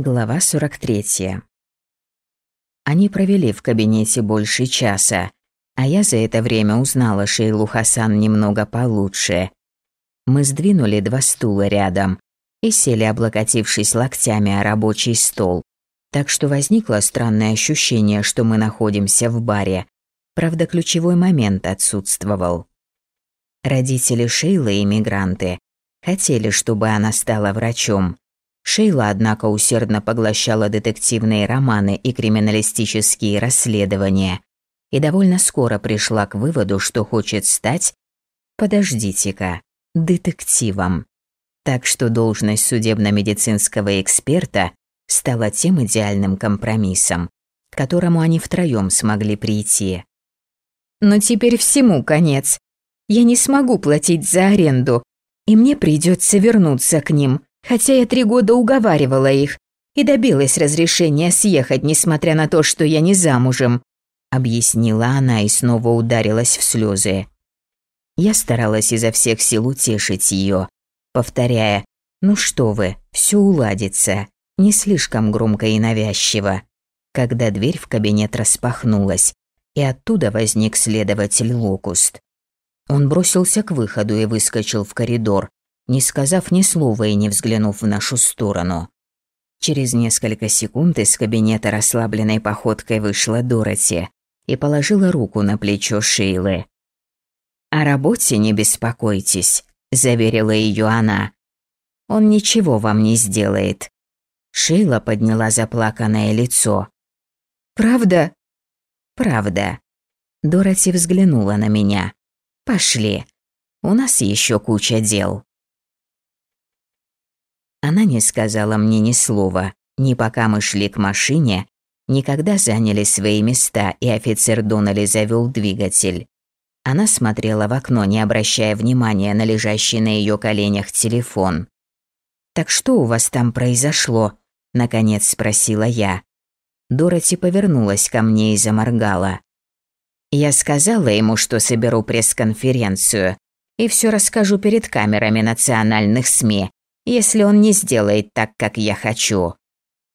Глава 43. Они провели в кабинете больше часа, а я за это время узнала Шейлу Хасан немного получше. Мы сдвинули два стула рядом и сели, облокотившись локтями о рабочий стол. Так что возникло странное ощущение, что мы находимся в баре. Правда, ключевой момент отсутствовал. Родители Шейлы, иммигранты, хотели, чтобы она стала врачом, Шейла, однако, усердно поглощала детективные романы и криминалистические расследования и довольно скоро пришла к выводу, что хочет стать, подождите-ка, детективом. Так что должность судебно-медицинского эксперта стала тем идеальным компромиссом, к которому они втроем смогли прийти. Но теперь всему конец. Я не смогу платить за аренду, и мне придется вернуться к ним, хотя я три года уговаривала их и добилась разрешения съехать, несмотря на то, что я не замужем», объяснила она и снова ударилась в слезы. Я старалась изо всех сил утешить ее, повторяя «Ну что вы, все уладится», не слишком громко и навязчиво, когда дверь в кабинет распахнулась, и оттуда возник следователь Локуст. Он бросился к выходу и выскочил в коридор, не сказав ни слова и не взглянув в нашу сторону. Через несколько секунд из кабинета расслабленной походкой вышла Дороти и положила руку на плечо Шейлы. «О работе не беспокойтесь», – заверила ее она. «Он ничего вам не сделает». Шейла подняла заплаканное лицо. «Правда?» «Правда». Дороти взглянула на меня. «Пошли. У нас еще куча дел». Она не сказала мне ни слова, ни пока мы шли к машине, ни когда заняли свои места, и офицер Доннелли завел двигатель. Она смотрела в окно, не обращая внимания на лежащий на ее коленях телефон. «Так что у вас там произошло?» – наконец спросила я. Дороти повернулась ко мне и заморгала. Я сказала ему, что соберу пресс-конференцию и все расскажу перед камерами национальных СМИ, если он не сделает так, как я хочу.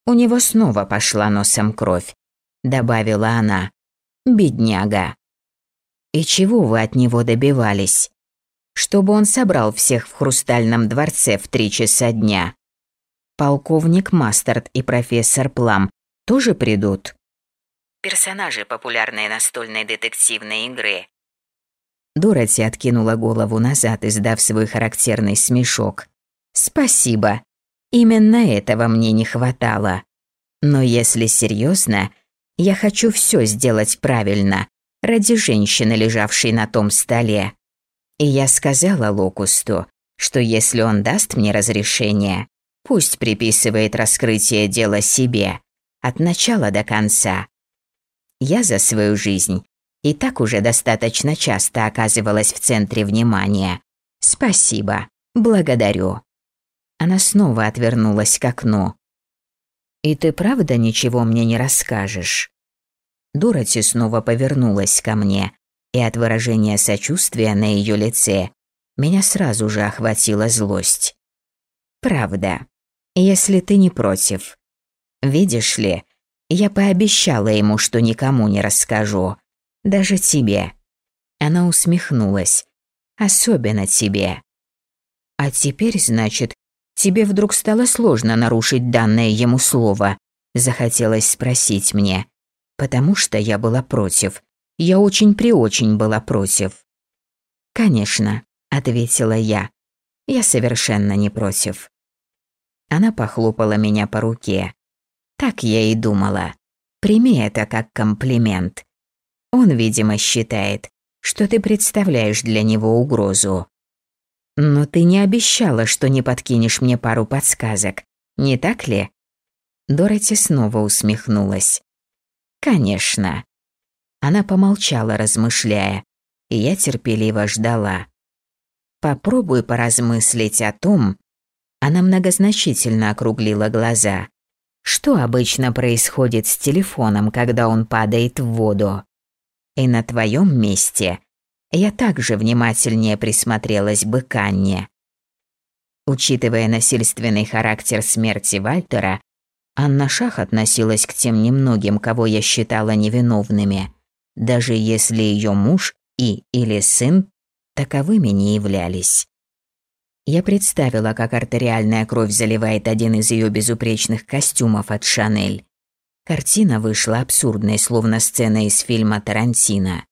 У него снова пошла носом кровь, добавила она. Бедняга. И чего вы от него добивались? Чтобы он собрал всех в Хрустальном дворце в три часа дня. Полковник Мастерд и профессор Плам тоже придут? Персонажи популярной настольной детективной игры. Дороти откинула голову назад, издав свой характерный смешок. Спасибо. Именно этого мне не хватало. Но если серьезно, я хочу все сделать правильно, ради женщины, лежавшей на том столе. И я сказала Локусту, что если он даст мне разрешение, пусть приписывает раскрытие дела себе, от начала до конца. Я за свою жизнь и так уже достаточно часто оказывалась в центре внимания. Спасибо, благодарю. Она снова отвернулась к окну. «И ты правда ничего мне не расскажешь?» Дороти снова повернулась ко мне, и от выражения сочувствия на ее лице меня сразу же охватила злость. «Правда, если ты не против. Видишь ли, я пообещала ему, что никому не расскажу. Даже тебе». Она усмехнулась. «Особенно тебе». «А теперь, значит, Тебе вдруг стало сложно нарушить данное ему слово? Захотелось спросить мне. Потому что я была против. Я очень-преочень была против. Конечно, ответила я. Я совершенно не против. Она похлопала меня по руке. Так я и думала. Прими это как комплимент. Он, видимо, считает, что ты представляешь для него угрозу. «Но ты не обещала, что не подкинешь мне пару подсказок, не так ли?» Дороти снова усмехнулась. «Конечно». Она помолчала, размышляя, и я терпеливо ждала. «Попробуй поразмыслить о том...» Она многозначительно округлила глаза. «Что обычно происходит с телефоном, когда он падает в воду? И на твоем месте я также внимательнее присмотрелась бы к Анне. Учитывая насильственный характер смерти Вальтера, Анна Шах относилась к тем немногим, кого я считала невиновными, даже если ее муж и или сын таковыми не являлись. Я представила, как артериальная кровь заливает один из ее безупречных костюмов от Шанель. Картина вышла абсурдной, словно сцена из фильма Тарантино.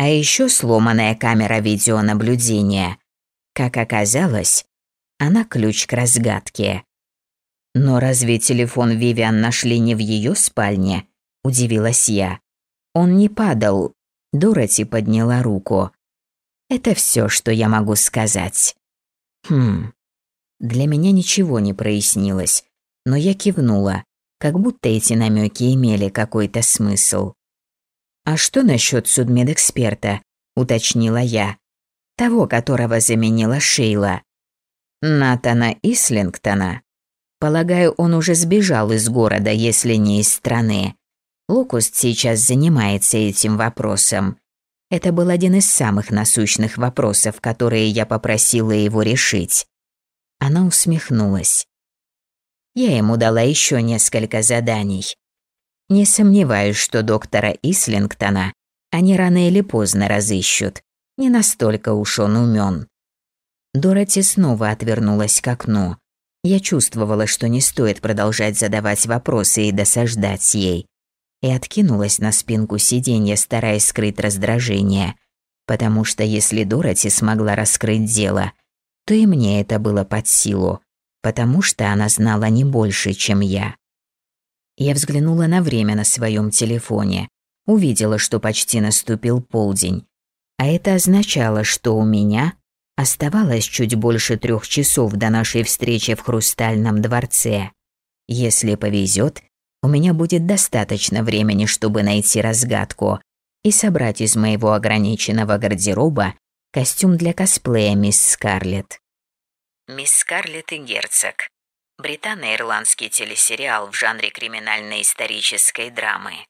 А еще сломанная камера видеонаблюдения. Как оказалось, она ключ к разгадке. Но разве телефон Вивиан нашли не в ее спальне? Удивилась я. Он не падал. Дороти подняла руку. Это все, что я могу сказать. Хм. Для меня ничего не прояснилось, но я кивнула, как будто эти намеки имели какой-то смысл. «А что насчет судмедэксперта?» – уточнила я. «Того, которого заменила Шейла». «Натана Ислингтона?» Полагаю, он уже сбежал из города, если не из страны. Лукуст сейчас занимается этим вопросом. Это был один из самых насущных вопросов, которые я попросила его решить. Она усмехнулась. Я ему дала еще несколько заданий. Не сомневаюсь, что доктора Ислингтона они рано или поздно разыщут. Не настолько уж он умен. Дороти снова отвернулась к окну. Я чувствовала, что не стоит продолжать задавать вопросы и досаждать ей. И откинулась на спинку сиденья, стараясь скрыть раздражение. Потому что если Дороти смогла раскрыть дело, то и мне это было под силу. Потому что она знала не больше, чем я. Я взглянула на время на своем телефоне. Увидела, что почти наступил полдень. А это означало, что у меня Оставалось чуть больше трех часов до нашей встречи в Хрустальном дворце. Если повезет, у меня будет достаточно времени, чтобы найти разгадку и собрать из моего ограниченного гардероба костюм для косплея мисс Скарлетт. Мисс Скарлетт и Герцог. Британо-ирландский телесериал в жанре криминально-исторической драмы.